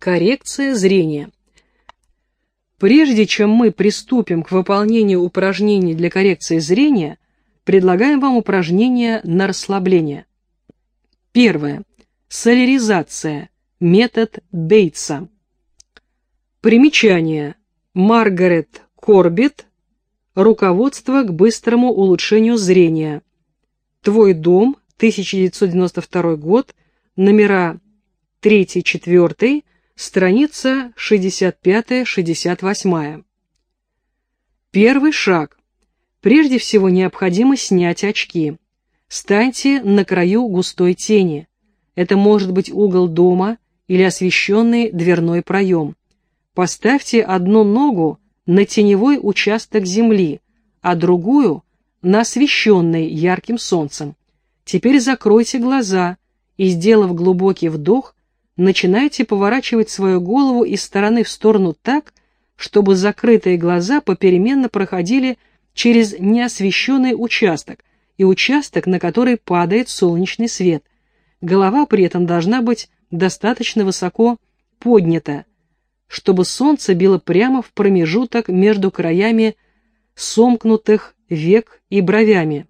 Коррекция зрения. Прежде чем мы приступим к выполнению упражнений для коррекции зрения, предлагаем вам упражнения на расслабление. Первое. Соляризация. Метод Бейтса. Примечание. Маргарет Корбит. Руководство к быстрому улучшению зрения. Твой дом, 1992 год, номера 3-4, страница 65-68. Первый шаг. Прежде всего необходимо снять очки. Станьте на краю густой тени. Это может быть угол дома или освещенный дверной проем. Поставьте одну ногу на теневой участок земли, а другую на освещенный ярким солнцем. Теперь закройте глаза и, сделав глубокий вдох, начинайте поворачивать свою голову из стороны в сторону так, чтобы закрытые глаза попеременно проходили через неосвещенный участок и участок, на который падает солнечный свет. Голова при этом должна быть достаточно высоко поднята, чтобы солнце било прямо в промежуток между краями сомкнутых век и бровями.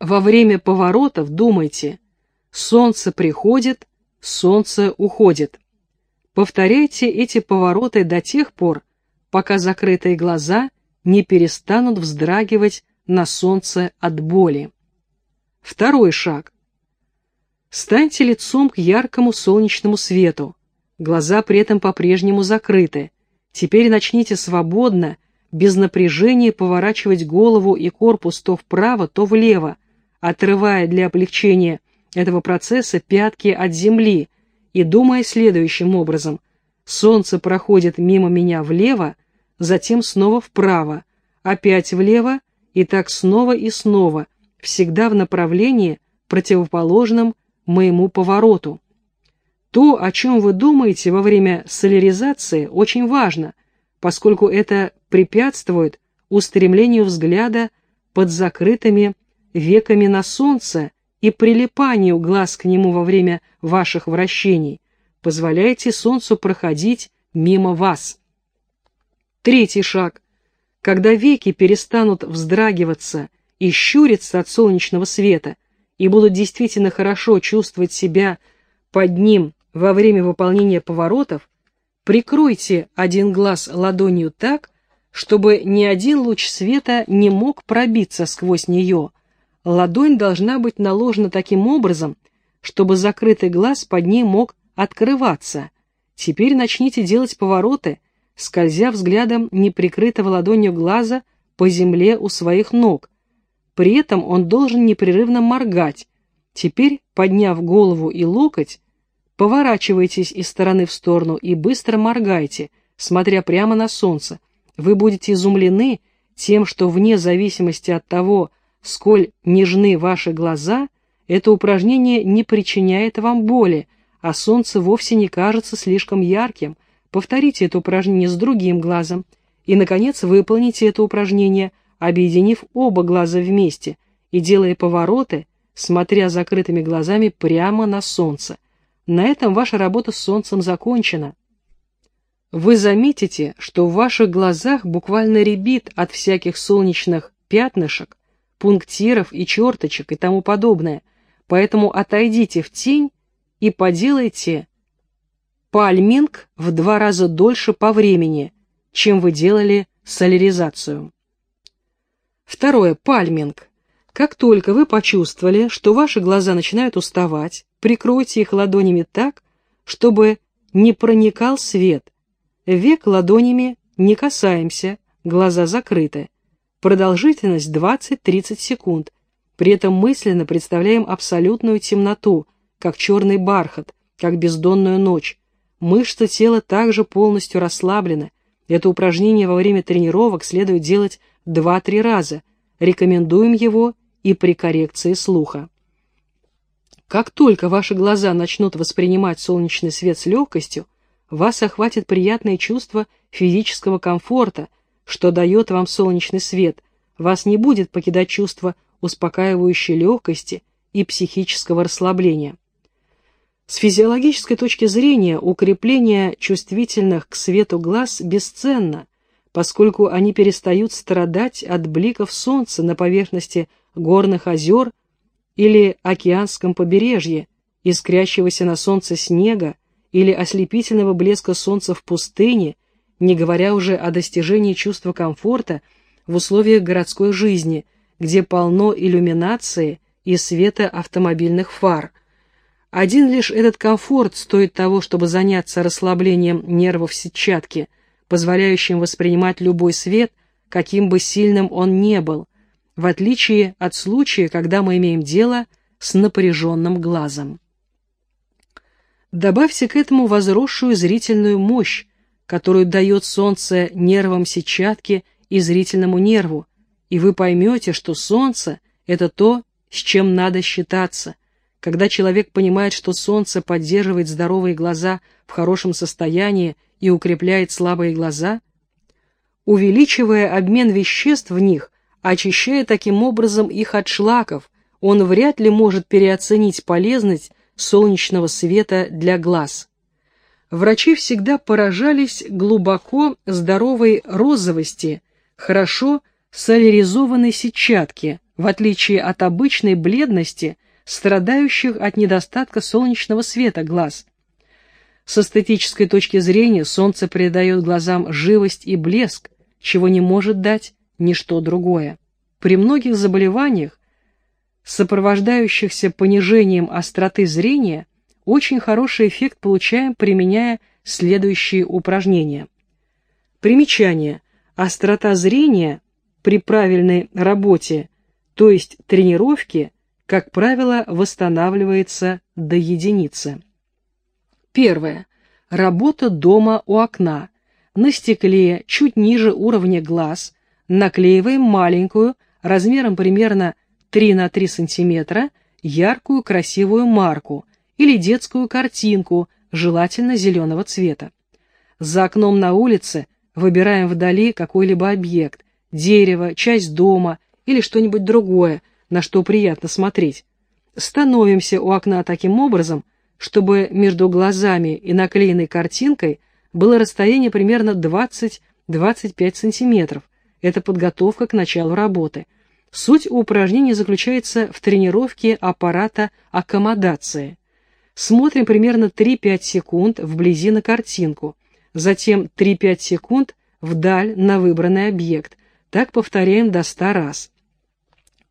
Во время поворотов думайте, солнце приходит, солнце уходит. Повторяйте эти повороты до тех пор, пока закрытые глаза не перестанут вздрагивать на солнце от боли. Второй шаг. Станьте лицом к яркому солнечному свету. Глаза при этом по-прежнему закрыты. Теперь начните свободно, без напряжения поворачивать голову и корпус то вправо, то влево, отрывая для облегчения этого процесса пятки от земли и думая следующим образом. Солнце проходит мимо меня влево, затем снова вправо, опять влево и так снова и снова, всегда в направлении, противоположном моему повороту. То, о чем вы думаете во время соляризации, очень важно, поскольку это препятствует устремлению взгляда под закрытыми веками на солнце и прилипанию глаз к нему во время ваших вращений. Позволяйте солнцу проходить мимо вас. Третий шаг. Когда веки перестанут вздрагиваться и щуриться от солнечного света и будут действительно хорошо чувствовать себя под ним во время выполнения поворотов, прикройте один глаз ладонью так, чтобы ни один луч света не мог пробиться сквозь нее. Ладонь должна быть наложена таким образом, чтобы закрытый глаз под ней мог открываться. Теперь начните делать повороты, скользя взглядом неприкрытого ладонью глаза по земле у своих ног. При этом он должен непрерывно моргать. Теперь, подняв голову и локоть, поворачивайтесь из стороны в сторону и быстро моргайте, смотря прямо на солнце. Вы будете изумлены тем, что вне зависимости от того, сколь нежны ваши глаза, это упражнение не причиняет вам боли, а солнце вовсе не кажется слишком ярким. Повторите это упражнение с другим глазом. И, наконец, выполните это упражнение, объединив оба глаза вместе и делая повороты, смотря закрытыми глазами прямо на солнце. На этом ваша работа с солнцем закончена. Вы заметите, что в ваших глазах буквально рябит от всяких солнечных пятнышек, пунктиров и черточек и тому подобное, поэтому отойдите в тень и поделайте пальминг в два раза дольше по времени, чем вы делали соляризацию. Второе. Пальминг. Как только вы почувствовали, что ваши глаза начинают уставать, прикройте их ладонями так, чтобы не проникал свет. Век ладонями не касаемся, глаза закрыты. Продолжительность 20-30 секунд. При этом мысленно представляем абсолютную темноту, как черный бархат, как бездонную ночь. Мышцы тела также полностью расслаблены. Это упражнение во время тренировок следует делать 2-3 раза. Рекомендуем его и при коррекции слуха. Как только ваши глаза начнут воспринимать солнечный свет с легкостью, вас охватит приятное чувство физического комфорта – что дает вам солнечный свет, вас не будет покидать чувство успокаивающей легкости и психического расслабления. С физиологической точки зрения укрепление чувствительных к свету глаз бесценно, поскольку они перестают страдать от бликов солнца на поверхности горных озер или океанском побережье, искрящегося на солнце снега или ослепительного блеска солнца в пустыне, не говоря уже о достижении чувства комфорта в условиях городской жизни, где полно иллюминации и света автомобильных фар. Один лишь этот комфорт стоит того, чтобы заняться расслаблением нервов сетчатки, позволяющим воспринимать любой свет, каким бы сильным он не был, в отличие от случая, когда мы имеем дело с напряженным глазом. Добавьте к этому возросшую зрительную мощь, которую дает солнце нервам сетчатки и зрительному нерву, и вы поймете, что солнце – это то, с чем надо считаться. Когда человек понимает, что солнце поддерживает здоровые глаза в хорошем состоянии и укрепляет слабые глаза, увеличивая обмен веществ в них, очищая таким образом их от шлаков, он вряд ли может переоценить полезность солнечного света для глаз. Врачи всегда поражались глубоко здоровой розовости, хорошо соляризованной сетчатки, в отличие от обычной бледности, страдающих от недостатка солнечного света глаз. С эстетической точки зрения солнце придает глазам живость и блеск, чего не может дать ничто другое. При многих заболеваниях сопровождающихся понижением остроты зрения, очень хороший эффект получаем, применяя следующие упражнения. Примечание. Острота зрения при правильной работе, то есть тренировке, как правило, восстанавливается до единицы. Первое. Работа дома у окна. На стекле, чуть ниже уровня глаз, наклеиваем маленькую, размером примерно 3 на 3 сантиметра яркую красивую марку или детскую картинку, желательно зеленого цвета. За окном на улице выбираем вдали какой-либо объект, дерево, часть дома или что-нибудь другое, на что приятно смотреть. Становимся у окна таким образом, чтобы между глазами и наклеенной картинкой было расстояние примерно 20-25 сантиметров. Это подготовка к началу работы – Суть упражнения заключается в тренировке аппарата аккомодации. Смотрим примерно 3-5 секунд вблизи на картинку, затем 3-5 секунд вдаль на выбранный объект. Так повторяем до 100 раз.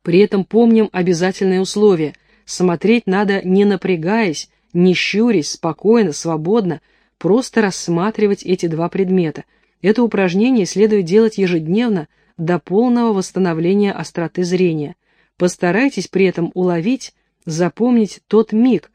При этом помним обязательное условие – смотреть надо не напрягаясь, не щурясь, спокойно, свободно, просто рассматривать эти два предмета. Это упражнение следует делать ежедневно до полного восстановления остроты зрения. Постарайтесь при этом уловить, запомнить тот миг,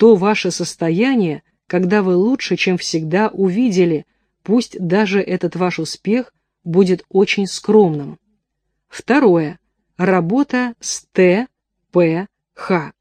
то ваше состояние, когда вы лучше, чем всегда, увидели, пусть даже этот ваш успех будет очень скромным. Второе. Работа с Т, П, Х.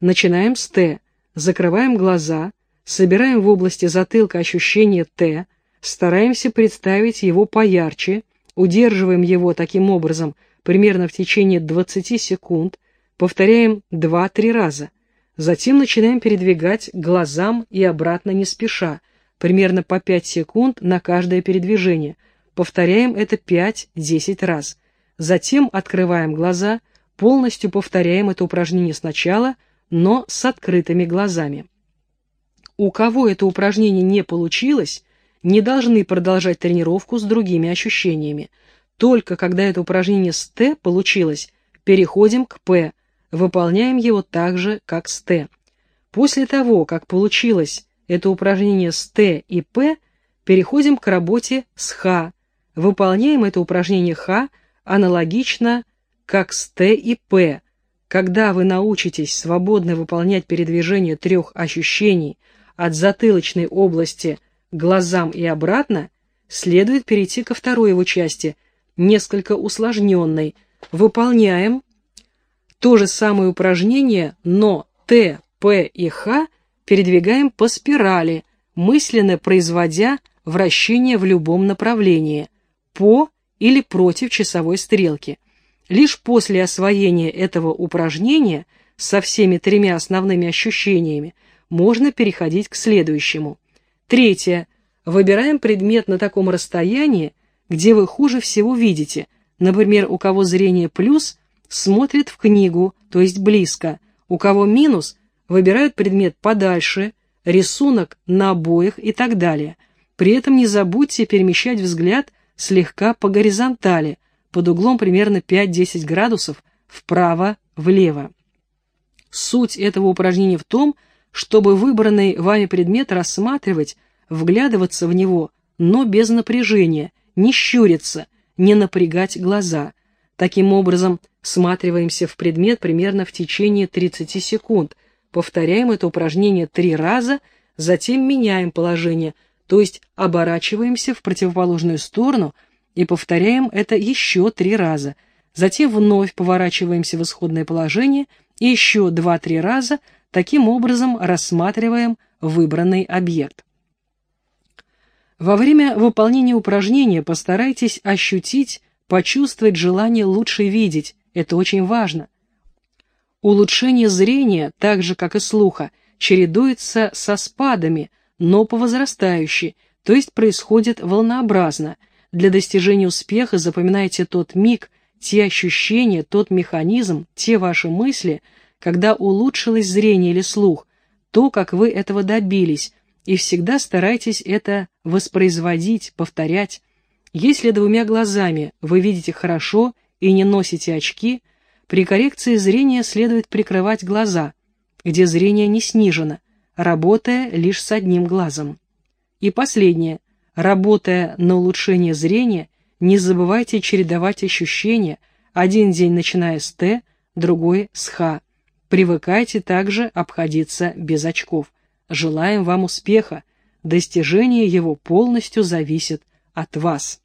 Начинаем с Т, закрываем глаза, собираем в области затылка ощущение Т, стараемся представить его поярче, удерживаем его таким образом примерно в течение 20 секунд, повторяем 2-3 раза. Затем начинаем передвигать глазам и обратно не спеша, примерно по 5 секунд на каждое передвижение. Повторяем это 5-10 раз. Затем открываем глаза, полностью повторяем это упражнение сначала, но с открытыми глазами. У кого это упражнение не получилось, не должны продолжать тренировку с другими ощущениями. Только когда это упражнение с Т получилось, переходим к П, выполняем его так же, как с Т. После того, как получилось это упражнение с Т и П, переходим к работе с Х. Выполняем это упражнение Х аналогично, как с Т и П. Когда вы научитесь свободно выполнять передвижение трех ощущений от затылочной области глазам и обратно, следует перейти ко второй его части, несколько усложненной. Выполняем то же самое упражнение, но Т, П и Х передвигаем по спирали, мысленно производя вращение в любом направлении, по или против часовой стрелки. Лишь после освоения этого упражнения со всеми тремя основными ощущениями можно переходить к следующему. Третье. Выбираем предмет на таком расстоянии, где вы хуже всего видите. Например, у кого зрение плюс, смотрит в книгу, то есть близко. У кого минус, выбирают предмет подальше, рисунок на обоях и так далее. При этом не забудьте перемещать взгляд слегка по горизонтали, под углом примерно 5-10 градусов, вправо-влево. Суть этого упражнения в том, чтобы выбранный вами предмет рассматривать, вглядываться в него, но без напряжения, не щуриться, не напрягать глаза. Таким образом, всматриваемся в предмет примерно в течение 30 секунд, повторяем это упражнение три раза, затем меняем положение, то есть оборачиваемся в противоположную сторону и повторяем это еще три раза, затем вновь поворачиваемся в исходное положение и еще два-три раза, таким образом рассматриваем выбранный объект. Во время выполнения упражнения постарайтесь ощутить, почувствовать желание лучше видеть, это очень важно. Улучшение зрения, так же как и слуха, чередуется со спадами, но по возрастающей, то есть происходит волнообразно. Для достижения успеха запоминайте тот миг, те ощущения, тот механизм, те ваши мысли, когда улучшилось зрение или слух, то, как вы этого добились, и всегда старайтесь это воспроизводить, повторять. Если двумя глазами вы видите хорошо и не носите очки, при коррекции зрения следует прикрывать глаза, где зрение не снижено, работая лишь с одним глазом. И последнее. Работая на улучшение зрения, не забывайте чередовать ощущения, один день начиная с Т, другой с Х. Привыкайте также обходиться без очков. Желаем вам успеха. Достижение его полностью зависит от вас.